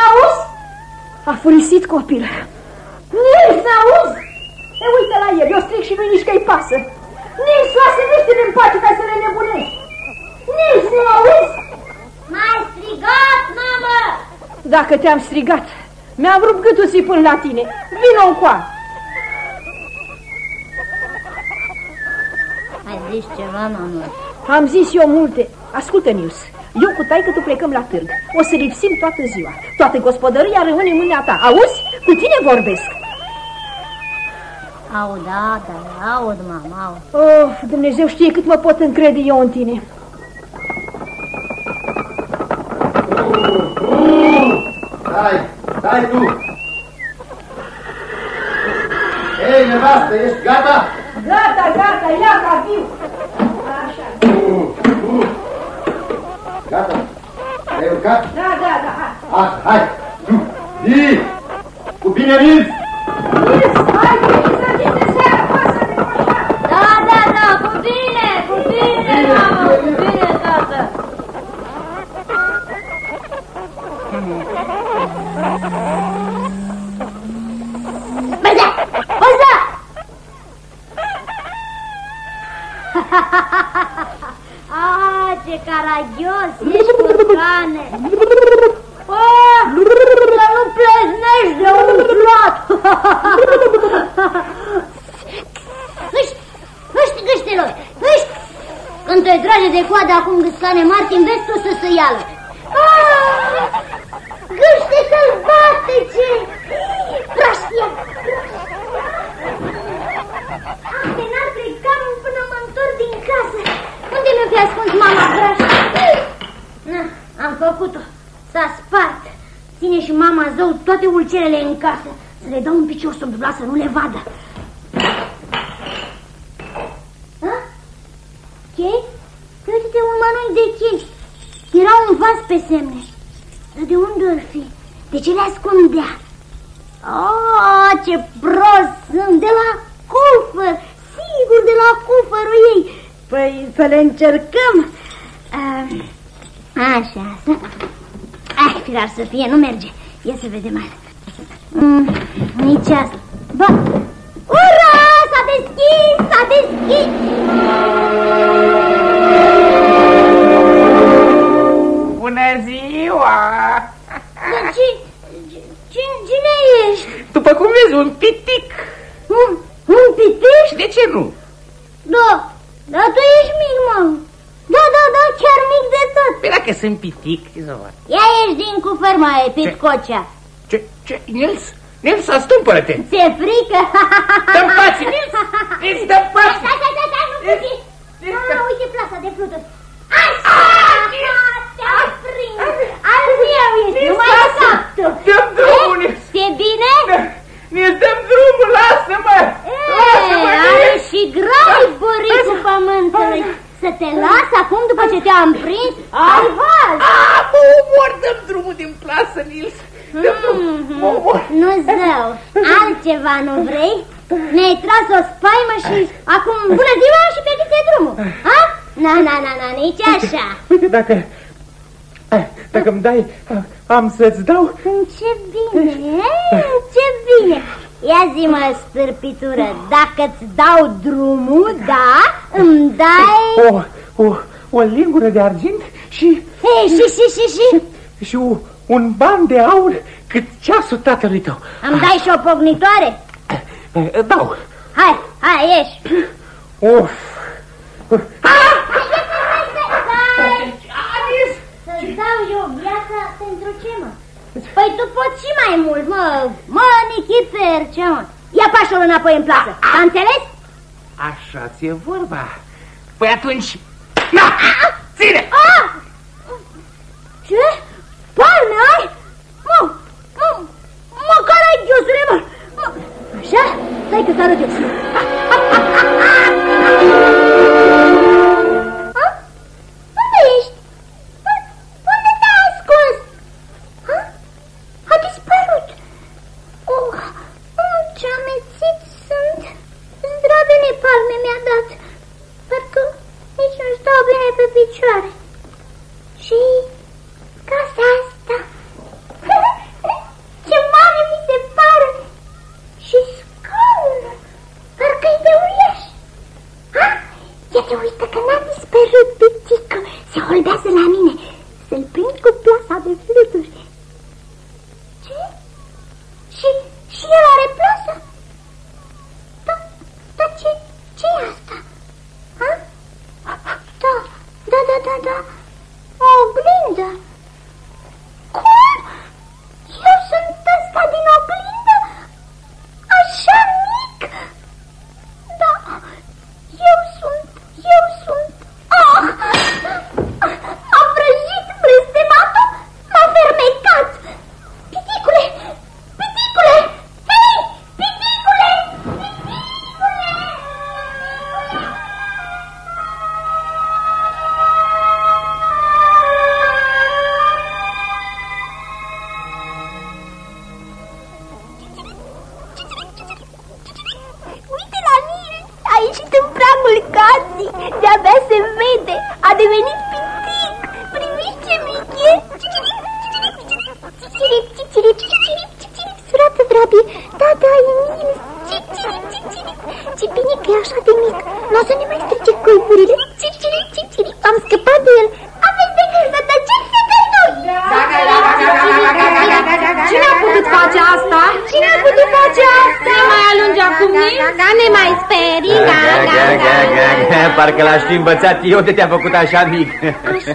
n-auzi? A furisit copil. Nils, n-auzi? E, uite la el, eu stric și nu nici că-i pasă. Nils, lasă-ne în pace ca să le nebunești. Nils, nu auzi? M-ai strigat, mamă! Dacă te-am strigat, mi-am rupt gâtul și până la tine. Vino încoa. Ai zis ceva, mamă? Am zis eu multe. Ascultă, Nils. Eu cu taică tu plecăm la târg. O să lipsim toată ziua. Toată gospodăria rămâne în mâna ta. Auzi? Cu tine vorbesc. Aud, da, da, aud, mamă, aud. Oh, Dumnezeu știe cât mă pot încrede eu în tine. Stai, stai tu! Ei, nevastă, ești gata? Gata, gata, ia ca fiu. Așa. Gata? Ai urcat? Da, da, da, hai. Așa, hai! Zi! Cu bine, Nils! Nils, hai, Nils, să fim de seară, pasă-te cu așa. Da, da, da, cu bine, cu bine, mamă, cu bine, tată. Băza! Băza! Ah, ce caragios ești, curcane! Oh, să nu pleznești de umflat! Hâști, hâști, gâștelor, hâști! Când te trage de coadă acum gâscane Martin, vezi tu să se ială. Ah, gâște sălbatice! Praștia! Ate, n-ar pleca până mă întorc din casă. Unde mi-o fi ascuns mama graș? Na, am făcut-o. S-a spart. Ține și mama zău toate ulcerele în casă. Să le dau un picior sub dubla să nu le vadă. Ha? Ce? Uite-te un mănânc de chei. Era un vas pe semne. Dar de unde ar fi? De ce le ascundea? Oh, ce prost sunt! De la cufăr! Sigur, de la cufărul ei! Păi să le încercăm! Uh, așa, să... Ai, firar să fie, nu merge. Ia să vedem mai. Mm, nici asta. Ba! Ura! S-a deschis! S-a deschis! Bună ziua! Dar ce, ce, cine ești? După cum vezi, un pitic. Un, un pitiș? De ce nu? Da, dar tu ești mic, mă. Da, da, da, chiar mic de tot. Păi dacă sunt pitic, ce să fac? Ia ieși din cufăr, mai pitcocea. Ce, ce, Nils? Nils, astâmpără-te! Ți-e frică? Dă-mi pace, Nils! Nils, dă-mi pace! Stai, stai, stai, stai, nu fugi! Ah, uite plasa de fluturi. Așa! Te-am prins! Al meu ești, nu mai saptă! Dă-mi drumul, Nils! Ți-e bine? Nils, dă-mi drumul, lasă-mă! Lasă-mă, E, are Nils! și grau buricul pământului. Să te las acum după ce te-am prins? Ai val! Ah, mă omor, dă-mi drumul din plasă, Nils! Dă-mi drumul, mă omor! Nu zău, altceva nu vrei? Ne-ai tras o spaimă și acum bună ziua și pe drumul, ha? Na, na, na, na, nici așa. Uite, dacă... eh, Dacă îmi dai, am să-ți dau... Ce bine, ce bine. Ia zi-mă, stârpitură, dacă-ți dau drumul, da, îmi dai... O, o, o lingură de argint și... Hei, și, și, și, și, și u- un ban de aur cât ceasul tatălui tău. îmi dai și o pognitoare? Eh, Dau. Hai, hai, ieși. Of. Stai, Să-ți dau eu viața pentru ce, mă? Păi tu poți și mai mult, mă, mă, Nichifer, ce, mă? Ia pașul înapoi în plasă, a înțeles? Așa ți-e vorba. Păi atunci... Na! Ține! Ah! Ce? Palme ai? Mă, mă, mă, caragiosule, mă, mă. Așa? Stai că s-arăt eu. Ha? Unde ești? U- Unde te-ai ascuns? Ha? A dispărut. Oh, oh, ce amețit sunt. Zdravene palme mi-a dat. Parcă nici nu stau bine pe alunge acum Da, ne mai sperii, da, da, da, da. Parcă l-aș fi învățat eu de te-a făcut așa mic. Așa?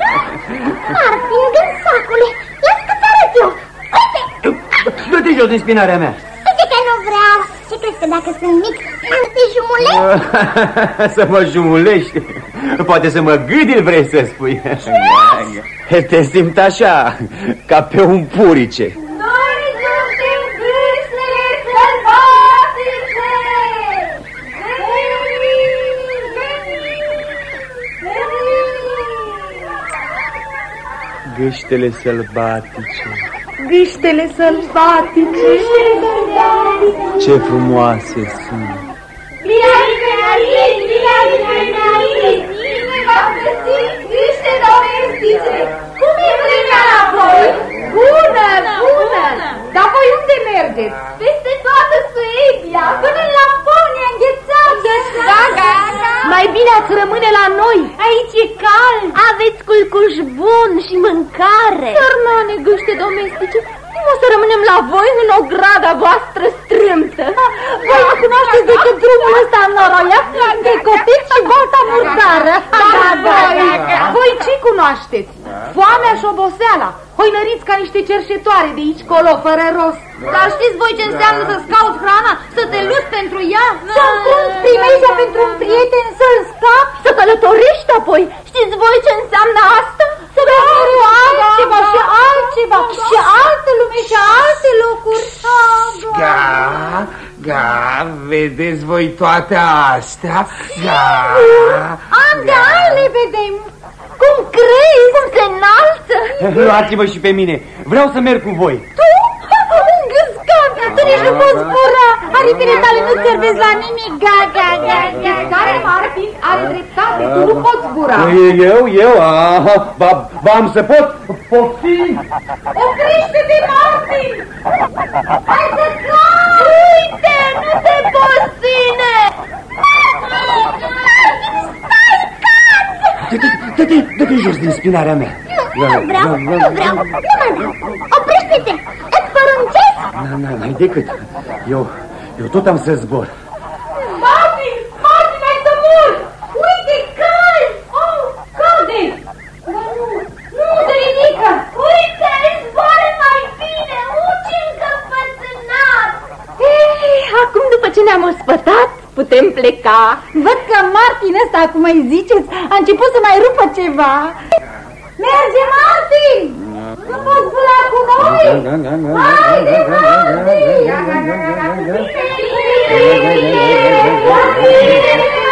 Martin, gânsacule, las că-ți arăt eu. Uite, Du-te jos din spinarea mea. uite că nu vreau. Ce crezi că dacă sunt mic, am să te jumulesc? să mă jumulești. Poate să mă gâdil vrei să spui. Te simt așa, ca pe un purice. Noi suntem gâsnele sălbatice! Gâștele sălbatice, Gâștele sălbatice. ce frumoase sunt. Cum e vremea la voi? Bună, bună! Dar voi unde mergeți? Peste toată Suedia, până în Laponia înghețată. Da, da, Mai bine ați rămâne la noi. Aici e cald. Aveți culcuș bun și mâncare. Sărmane gâște domestice, cum o să rămânem la voi în ograda voastră strâmtă? Voi nu cunoașteți decât drumul ăsta înoroiat de copici și bolta murdară. Da, voi, voi ce cunoașteți? Foamea și oboseala. Hoinăriți ca niște cerșetoare de aici colo, fără rost. Dar știți voi ce înseamnă să-ți cauți hrana? Să te luți pentru ea? Să înfrunți primejdia pentru un prieten, să-l scapi, să călătorești apoi. Știți voi ce înseamnă asta? Să vezi mereu altceva și altceva și altă lume și alte locuri. Da, da, vedeți voi toate astea? Da. An de an le vedem. Cum crezi? Cum se înalță? Luați-mă și pe mine, vreau să merg cu voi. Tu? Un gâscan, tu nici nu poți zbura. Aripile tale nu servesc la nimic. Ga, ga, ga, ga. Care Martin are dreptate, tu nu poți zbura. Eu, eu, aha, ba, ba am să pot pofti. Oprește-te, Martin! Hai să cai! Uite, nu te poți ține! Dă-te, dă-te, dă-te jos din spinarea mea. Nu vreau, nu vreau, nu mai vreau. Oprește-te, îți poruncesc. Na, na, n-ai decât. Eu, eu tot am să zbor. Martin! Martin, ai să mor! Uite, cald! Oh, calde! Nu, nu te ridică! Uite, zboară mai bine! Uci încăpățânat! Ei, acum după ce ne-am ospătat, putem pleca. Văd că Martin ăsta, cum îi ziceți, a început să mai rupă ceva. Merge, Martin! Nu poți zbura cu noi? Haide, Martin!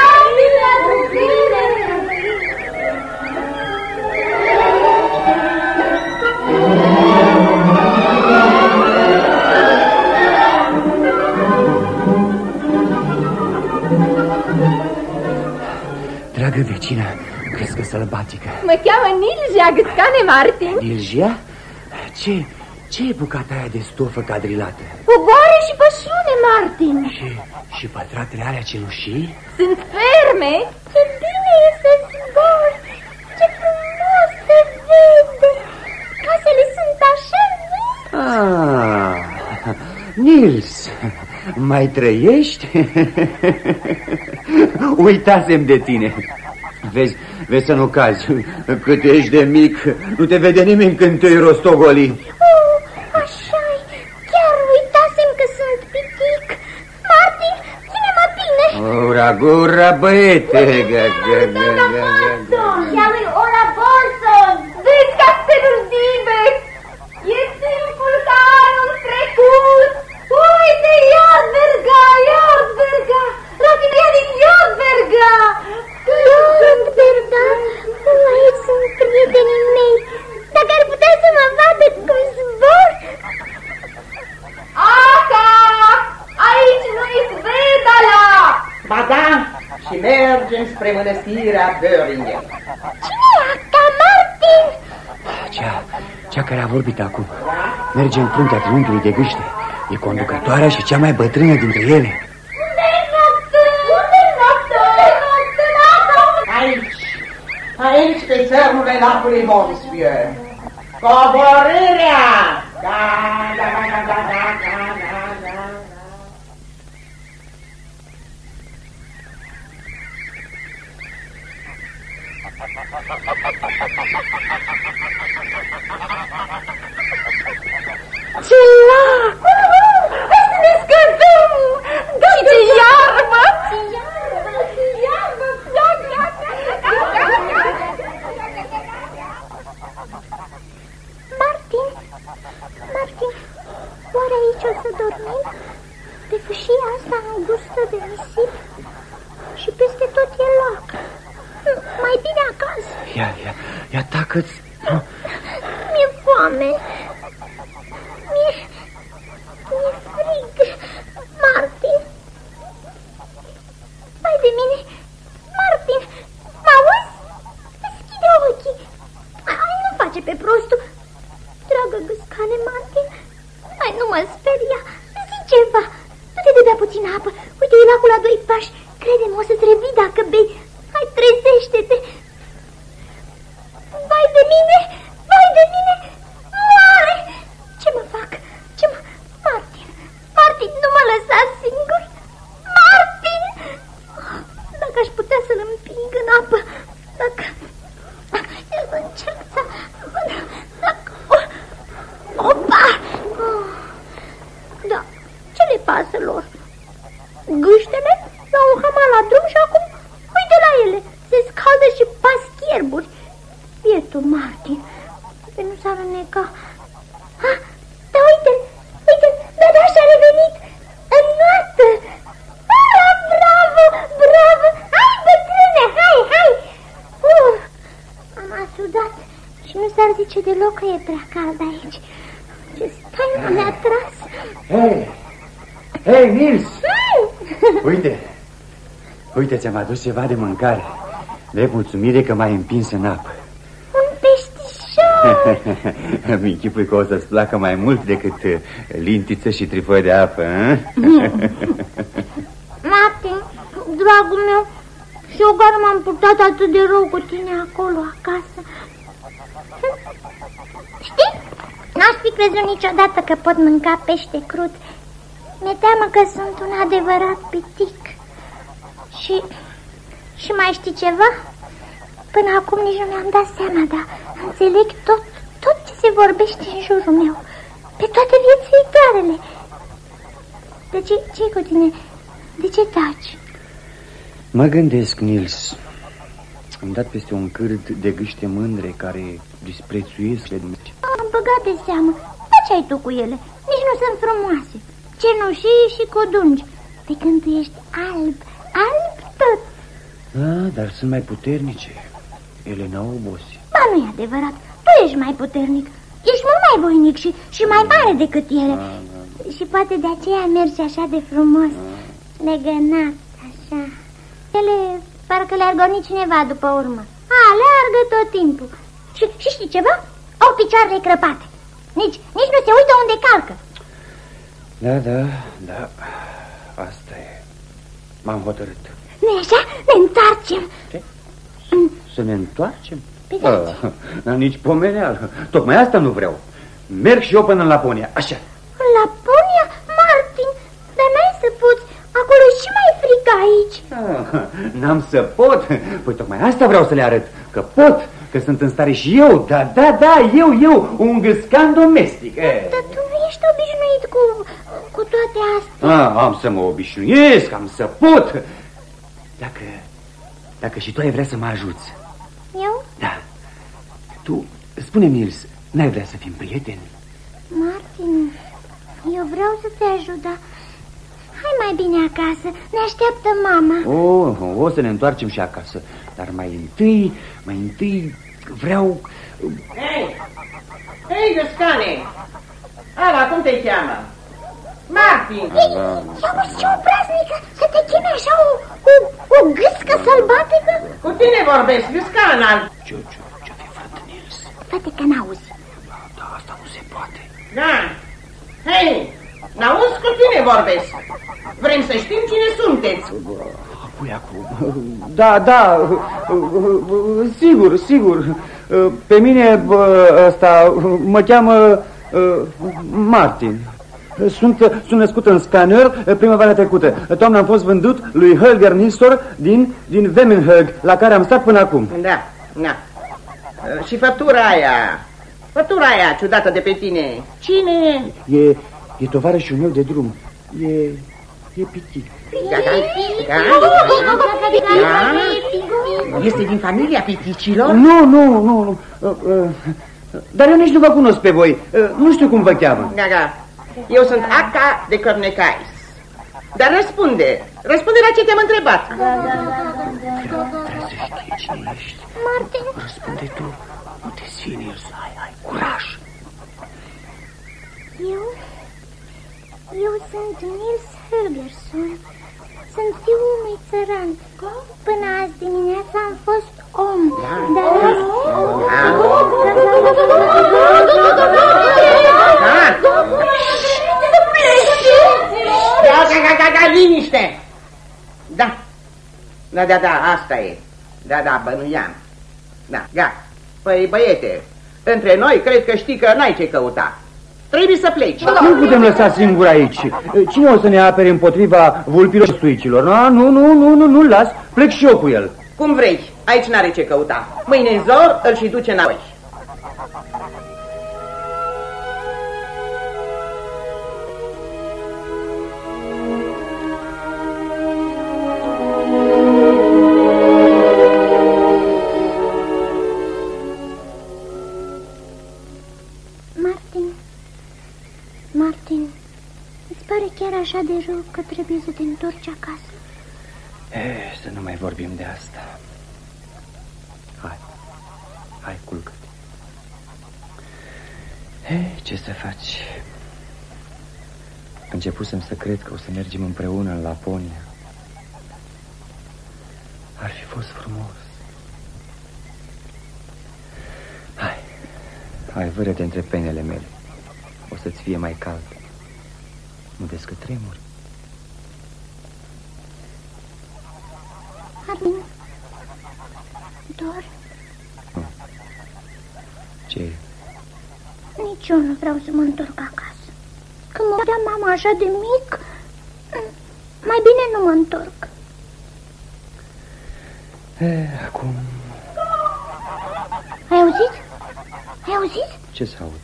Dragă vecină, crescă sălbatică. Mă cheamă Nilja Gâscane Martin. Ilgia? Ce, ce e bucata aia de stofă cadrilată? Coboare și pășune, Martin. Și, și pătratele alea cenușii? Sunt ferme. Ce bine e să zbori, ce frumos se vede. Ah, Nils, mai trăiești? Uitasem de tine. Vezi, vezi să nu cazi. Cât ești de mic, nu te vede nimeni când te-i rostogoli. Oh, așa Chiar uitasem că sunt pitic. Martin, ține-mă bine. Ura, gura, băiete. Ga, ga, ga, ga, ga. Ea lui Ola Bolson. Vezi ca dive! E timpul ca anul trecut! Uite, Iadberga, Iadberga! Rafinea din Iadberga! Iadberga, aici sunt prietenii mei. Dacă ar putea să mă vadă cum zbor. Aca! Aici nu-i Svedala! Ba da, și mergem spre mănăstirea Böringen. Cine e Aca, Martin? Cea, cea care a vorbit acum. Merge în fruntea triunghiului de gâște. E conducătoarea și cea mai bătrână dintre ele. Unde-i noapte? Unde-i noapte? Noapte, noapte! Aici, aici pe țărmurile lacului Monsfieu. Coborârea! Da, da, da, da, da, da, da, da, Cila! Scădăm! Dă-te iarbă! Martin, Martin, oare aici o să dormim? Pe fâșia asta îngustă de nisip și peste tot e lac. Mai bine acasă. Ia, ia, ia tacă-ți. Mi-e foame. Mi-e... Mi-e frig. Martin. Mai de mine. Martin, mă auzi? Deschide ochii. Hai, nu face pe prostul. Dragă gâscane, Martin. Hai, nu mă speria. Zi ceva. Du-te de bea puțin apă. Uite, e lacul la doi pași. Crede-mă, o să-ți revii dacă bei. Hai, trezește-te. Vai de mine! Vai de mine! Moare! Ce mă fac? Ce mă... Martin! Martin, nu mă lăsa singur! Martin! Dacă aș putea să-l împing în apă, dacă... Să încerc să... Dacă... Opa! Da, ce le pasă lor? Gâștele la un hamal la drum și acum uite la ele, se scaldă și pas chierburi. Bietul Martin, pe nu s-ar înneca. Ha, da uite, uite, da, și-a revenit. În noată. Ah, bravo, bravo. Hai, bătrâne, hai, hai. Uh, am asudat și nu s-ar zice deloc că e prea cald aici. Ce spaimă mi-a tras. Hei, hei, Nils! Mm. Uite, uite, ți-am adus ceva de mâncare. De mulțumire că m-ai împins în apă. Un peștișor. Îmi închipui că o să-ți placă mai mult decât uh, lintiță și trifoi de apă, a? Martin, dragul meu, și eu care m-am purtat atât de rău cu tine acolo, acasă. Știi, n-aș fi crezut niciodată că pot mânca pește crud. Mi-e teamă că sunt un adevărat pitic. Și, și mai știi ceva? Până acum nici nu mi-am dat seama, dar înțeleg tot, tot ce se vorbește în jurul meu. Pe toate viețuitoarele. De ce, ce cu tine? De ce taci? Mă gândesc, Nils. Am dat peste un cârd de gâște mândre care disprețuiesc de Dumnezeu. Am băgat de seamă. Dar ce ai tu cu ele? Nici nu sunt frumoase. Cenușii și codungi. Pe când tu ești alb, alb tot. Ah, dar sunt mai puternice. Ele n-au obosit. Ba, nu e adevărat. Tu ești mai puternic. Ești mult mai voinic și, și mai mare decât ele. Și poate de aceea mergi așa de frumos. Legănat, așa. Ele parcă le-ar goni cineva după urmă. A, leargă tot timpul. Și, și știi ceva? Au picioarele crăpate. Nici, nici nu se uită unde calcă. Da, da, da. Asta e. M-am hotărât. nu așa? Ne întoarcem. Ce? Să ne întoarcem? Păi da. Ah, nici pomeneală. Tocmai asta nu vreau. merg și eu până în Laponia, așa. În Laponia? Martin, dar n-ai să poți. Acolo e și mai frică aici. Ah, N-am să pot. Păi tocmai asta vreau să le arăt. Că pot, că sunt în stare și eu. Da, da, da, eu, eu, un gâscan domestic. E. Dar tu nu ești obișnuit cu, cu toate astea. Ah, am să mă obișnuiesc, am să pot. Dacă, dacă și tu ai vrea să mă ajuți. Eu? Da. Tu, spune Nils, n-ai vrea să fim prieteni? Martin, eu vreau să te ajut, dar hai mai bine acasă. Ne așteaptă mama. Oh, o să ne întoarcem și acasă. Dar mai întâi, mai întâi vreau... Hei! Hei, găscane! Ala, cum te cheamă? Martin! Auzi, ce o praznică să te cheme așa o, o, o gâscă sălbatică? Cu tine vorbesc, găscana! Ce, ce, ce fi frate Nils? Fate că n-auzi. Da, asta nu se poate. Da! Hei! N-auzi cu tine vorbesc! Vrem să știm cine sunteți! Apoi acum... Da, da, sigur, sigur. Pe mine ăsta mă cheamă Martin. Sunt, sunt născut în Scanner primăvara trecută. Toamna am fost vândut lui Holger Nistor din, din Vemenhög, la care am stat până acum. Da, da. Și făptura aia, făptura aia ciudată de pe tine, cine e? E, e tovarășul meu de drum. E, e pitic. Da, da, da. Este din familia piticilor? Nu, nu, nu, nu. Dar eu nici nu vă cunosc pe voi. Nu știu cum vă cheamă. Da, da. Eu sunt Aca de Cornecais. Dar răspunde, răspunde la ce te-am întrebat. Trebuie să știi cine ești. Martin, Răspunde tu. Nu te sini, să ai, ai curaj. eu... Eu sunt Nils Helgerson. Sunt fiul unui țăran. Până azi dimineața am fost om. Dar azi... Da, da, da, da, da, liniște! Da, da, da, da, asta e. Da, da, bănuiam. Da, da. Păi, băiete, între noi cred că știi că n-ai ce căuta. Trebuie să pleci. Nu putem lăsa singur aici. Cine o să ne apere împotriva vulpilor stuicilor? No, nu, nu, nu, nu, nu las. Plec și eu cu el. Cum vrei, aici n-are ce căuta. Mâine în zor îl și duce înapoi. Așa de rău că trebuie să te întorci acasă? Eh, să nu mai vorbim de asta. Hai, hai, culcă-te. Eh, ce să faci? Începusem să cred că o să mergem împreună în Laponia. Ar fi fost frumos. Hai, hai, vâră-te între penele mele. O să-ți fie mai cald. Nu vezi că tremuri? Martin, dor, Ce e? nici eu nu vreau să mă întorc acasă. Când mă vedea mama așa de mic, mai bine nu mă întorc. Eh, acum Ai auzit? Ai auzit? ce să aud?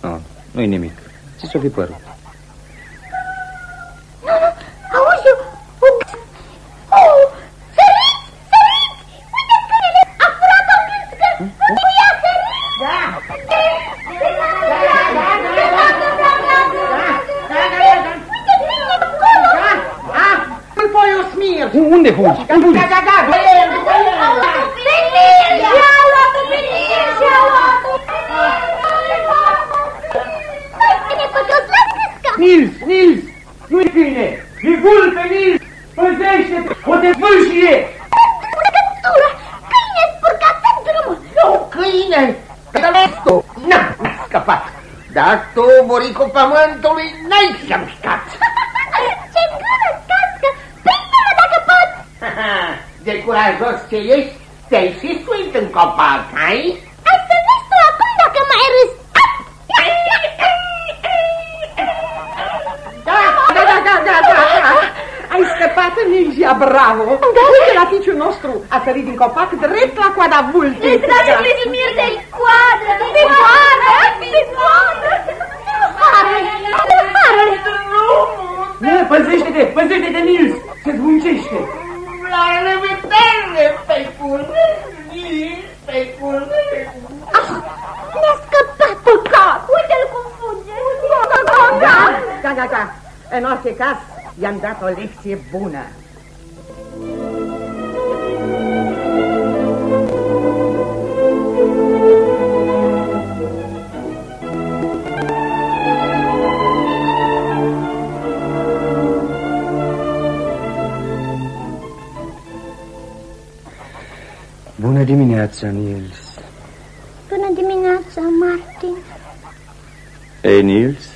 Nu, nu-i nimic. Ți s-o fi părut. Nu, nu, auzi, o... o... Oh, săriți, săriți! Uite câinele, a furat o gâscă! Nu ia, săriți! Da! Uite câinele acolo! Da! Ah, îl pui o smir! Unde fugi? Da, da, da, da, după el, după el! Pe Nil! Și-a luat-o Nils, Nils! Nu-i câine! E vulpe, Nils! Păzește-te! O te vâlșie! Spurcătură! Câine spurcat pe drumul! Nu, câine! Cătălescu! N-am scăpat! Dar tu, buricul pământului, n-ai să-mi scapi! Ce gură cască! Prinde-mă dacă pot! De curajos ce ești, te-ai și suit în copac, ai? Ai să vezi tu acum dacă mai râs Așa, bravo! Da. Uite la ficiul nostru, a sărit din copac drept la coada vultei. Îți trage Mircea de coadă, de coadă, de coadă! Harule, Harule! Ne, păzește-te, păzește-te, Nils, se zvuncește. La revedere, pecule! Pecule! Ne-a scăpat păcat! Uite-l cum fuge! Da, da, da, da. În orice caz, i-am dat o lecție bună. Bună dimineața, Nils. Bună dimineața, Martin. Ei, Nils,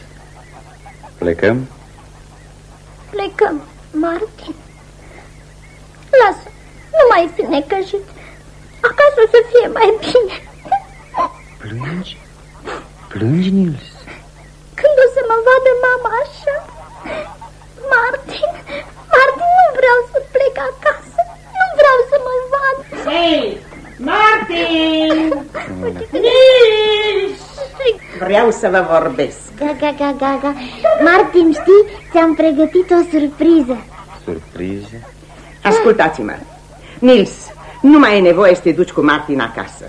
plecăm? Plecăm, Martin. Lasă, nu mai fi necăjit. Acasă o să fie mai bine. Plângi? Plângi, Nils? Când o să mă vadă mama așa? Martin, Martin, nu vreau să plec acasă. Nu vreau să mă vad. Hei, Martin! Nici! Vreau să vă vorbesc. Gaga, gaga, gaga. Martin, știi, ți-am pregătit o surpriză. Surprize? Ascultați-mă. Nils, nu mai e nevoie să te duci cu Martin acasă.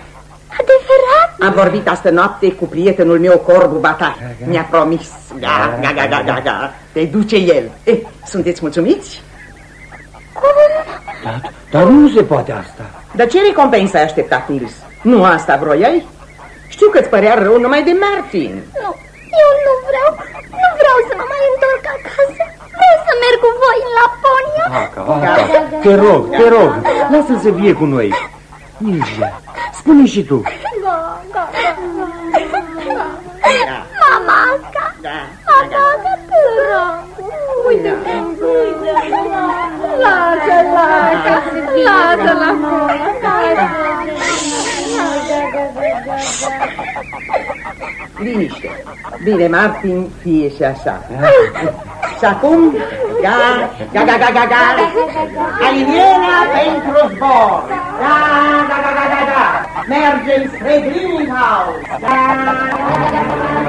Adevărat? Am vorbit astă noapte cu prietenul meu, Corbu Batar. Mi-a promis. Da, da, da, da, da, da. Te duce el. Eh, sunteți mulțumiți? Dar, dar nu se poate asta. Dar ce recompensă ai așteptat, Nils? Nu asta vroiai? Știu că-ți părea rău numai de Martin. Nu, eu nu vreau. Nu vreau să mă mai întorc acasă. Vreau să merg cu voi în Laponia. Aca, aca, te rog, te rog, lasă-l să vie cu noi. Nilja, spune și tu. Da, da, da. Da, Mama, Aca. da, Mama, Aca, te rog. Uite-te, uite-te. Lasă-l, Aca. Lasă-l acolo. Liniște. Bine, Martin, fie și așa. Și acum, ga, ga, ga, ga, ga, ga, alinierea pentru zbor. Da, da, da, da, da, da. Mergem spre Greenhouse. Da, da, da, da, da.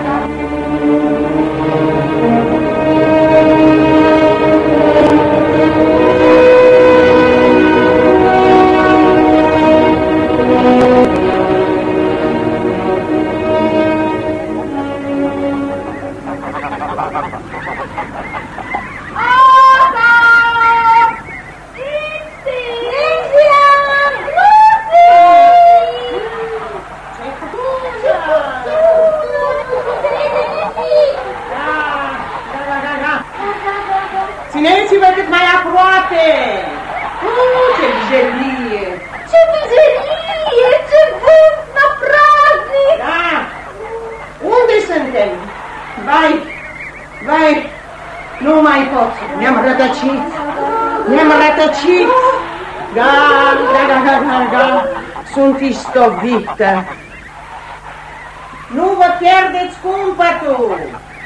Uh, ce vijelie! Ce vijelie, ce vânt năpraznic! Da! Unde suntem? Vai, vai, nu mai pot. Ne-am rătăcit. Ne-am rătăcit. Da, da, da, da, da, da. Sunt istovită. Nu vă pierdeți cumpătul.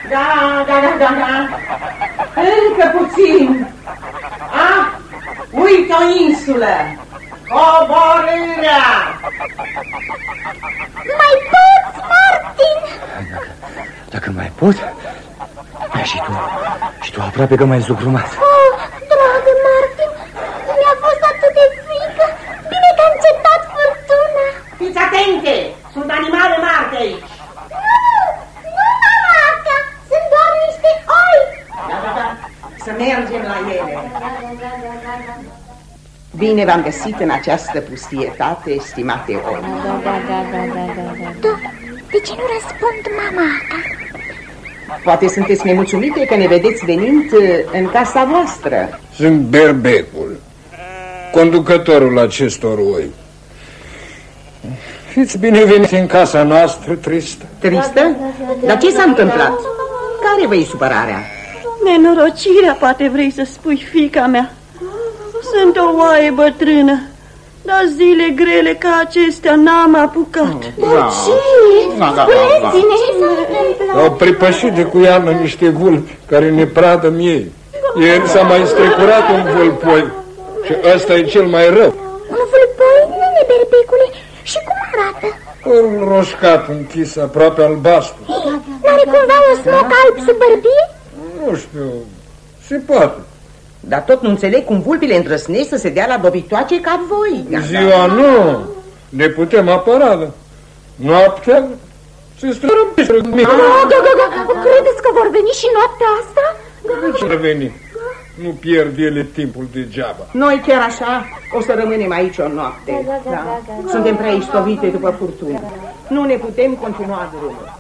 Da, da, da, da, da. Încă puțin. Ah, uite o insulă. Coborârea. Mai poți, Martin? Dacă mai pot, și tu, și tu aproape că m-ai zucrumat. Oh, dragă Martin, mi-a fost atât de frică. Bine că a încetat furtuna. Fiți atente! Sunt animale mari aici. Nu, nu, mamaca, sunt doar niște oi. Da, da, da. Să mergem la ele. Bine v-am găsit în această pustietate, estimate oi. Da, de ce nu răspund, mamaca? Poate sunteți nemulțumite că ne vedeți venind uh, în casa voastră. Sunt berbecul, conducătorul acestor oi. Fiți bineveniți în casa noastră, tristă. Tristă? Dar ce s-a întâmplat? Care vă-i supărarea? Nenorocirea, poate vrei să spui, fica mea. Sunt o oaie bătrână, dar zile grele ca acestea n-am apucat. Da, da, da. Au pripășit de cu iarnă niște vulpi care ne pradă miei. Ieri s-a mai strecurat un vulpoi. Și ăsta e cel mai rău. Un vulpoi, nene berbecule, și cum arată? Un roșcat închis aproape albastru. N-are cumva un smoc alb sub bărbie? Nu știu, se poate. Dar tot nu înțeleg cum vulpile îndrăsnesc să se dea la dobitoace ca voi. Ziua nu, ne putem apăra, dar noaptea se străbăște. Da, da, da, da. Credeți că vor veni și noaptea asta? Ce reveni? Nu pierd ele timpul degeaba. Noi chiar așa o să rămânem aici o noapte. Da, Suntem prea istovite după furtună. Nu ne putem continua drumul.